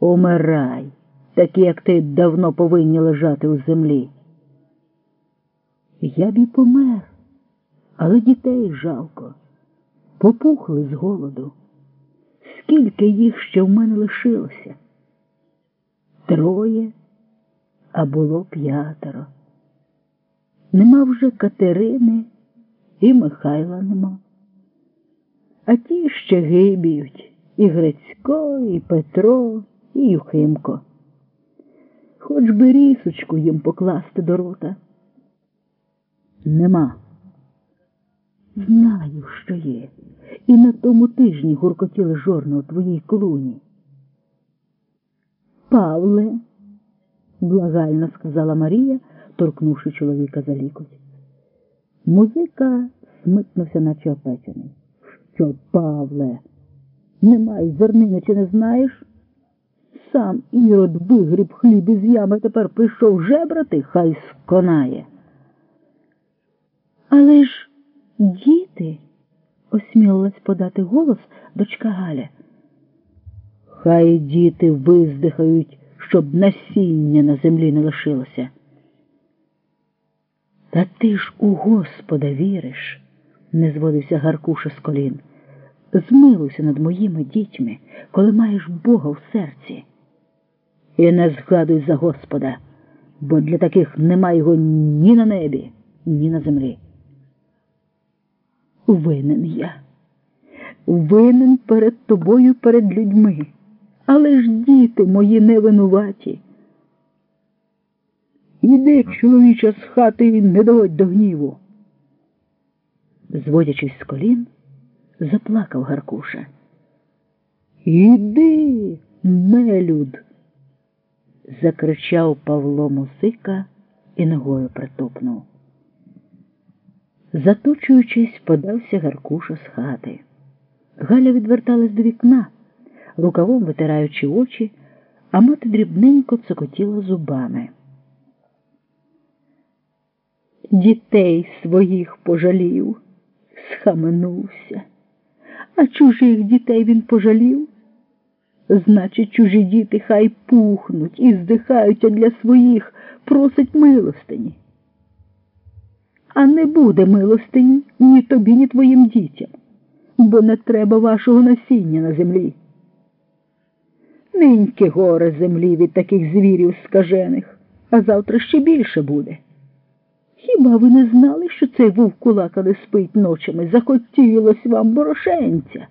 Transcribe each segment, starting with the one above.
Умирай, такі, як ти давно повинні лежати у землі. Я б і помер, але дітей жалко. Попухли з голоду. Скільки їх ще в мене лишилося? Троє, а було п'ятеро. Нема вже Катерини і Михайла нема. А ті ще гибіють і Грицько, і Петро, і Юхимко. Хоч би рісочку їм покласти до рота. Нема. Знаю, що є. І на тому тижні гуркотіли жорна у твоїй клуні. Павле, благально сказала Марія, торкнувши чоловіка за лікоть. Музика смикнувся, наче опечений. Що, Павле, немає зернини, чи не знаєш? Сам ірод вигріб хліб із ями, тепер прийшов жебрати, хай сконає. Але ж діти, осмілилась подати голос дочка Галя. Хай діти виздихають, щоб насіння на землі не лишилося. Та ти ж у Господа віриш, не зводився Гаркуша з колін. Змилуйся над моїми дітьми, коли маєш Бога в серці. І не згадуй за Господа, бо для таких нема його ні на небі, ні на землі. Винен я, винен перед тобою, перед людьми, але ж діти мої не винуваті. Іди, чоловіче, з хати і не доводь до гніву. Зводячись з колін, заплакав Гаркуша. Іди, нелюд, закричав Павло Мусика і ногою притопнув. Заточуючись, подався Гаркуша з хати. Галя відверталась до вікна, рукавом витираючи очі, а мати дрібненько цокотіла зубами. Дітей своїх пожалів, схаменувся. А чужих дітей він пожалів? Значить, чужі діти хай пухнуть і здихають, а для своїх просить милостині. А не буде милостині ні тобі, ні твоїм дітям, бо не треба вашого насіння на землі. Ниньки горе землі від таких звірів скажених, а завтра ще більше буде. Хіба ви не знали, що цей вовкулака не спить ночами? Захотілось вам борошенця.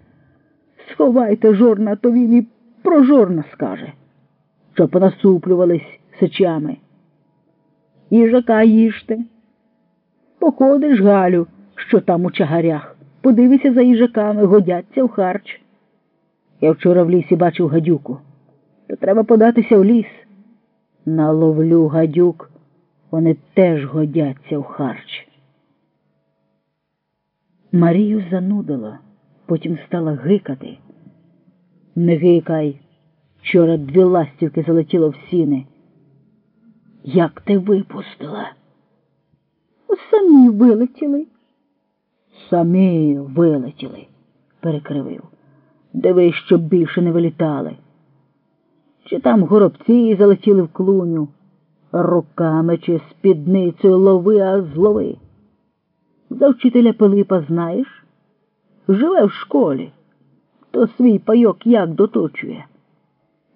Сховайте жорна, то він і про жорна скаже, що понасуплювались сечами. Їжака їжте. Походиш, Галю, що там у чагарях. Подивися за їжаками, годяться в харч. Я вчора в лісі бачив гадюку. То треба податися в ліс. Наловлю гадюк. Вони теж годяться в харч. Марію занудило, потім стала гикати. Не гикай. Вчора дві ластівки залетіло в сіни. Як ти випустила? Самі вилетіли. Самі вилетіли, перекривив. Дивись, щоб більше не вилітали. Чи там горобці залетіли в клуню, руками чи спідницею лови, а злови. За вчителя Пилипа знаєш? Живе в школі, то свій пайок як доточує.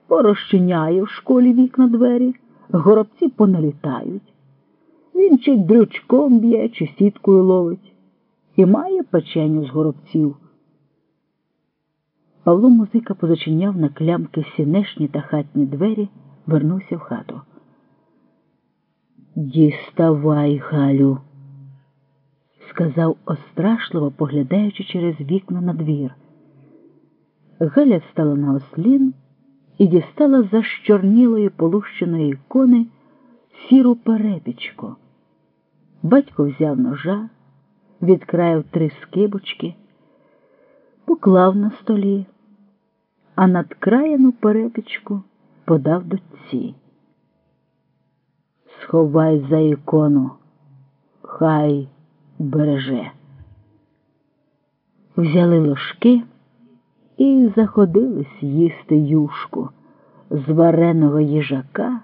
Порозчиняє в школі вікна двері, горобці поналітають. Він чи дрючком б'є, чи сіткою ловить і має печеню з горобців. Павло музика позачиняв на клямки сінешні та хатні двері, вернувся в хату. Діставай, Галю, сказав острашливо, поглядаючи через вікна на двір. Галя встала на ослін і дістала за щорнілої полущеної ікони сіру перепічку. Батько взяв ножа, відкраїв три скибочки, поклав на столі, а надкраєну перепічку подав дочці. Сховай за ікону, хай береже. Взяли ложки і заходились їсти юшку, з вареного їжака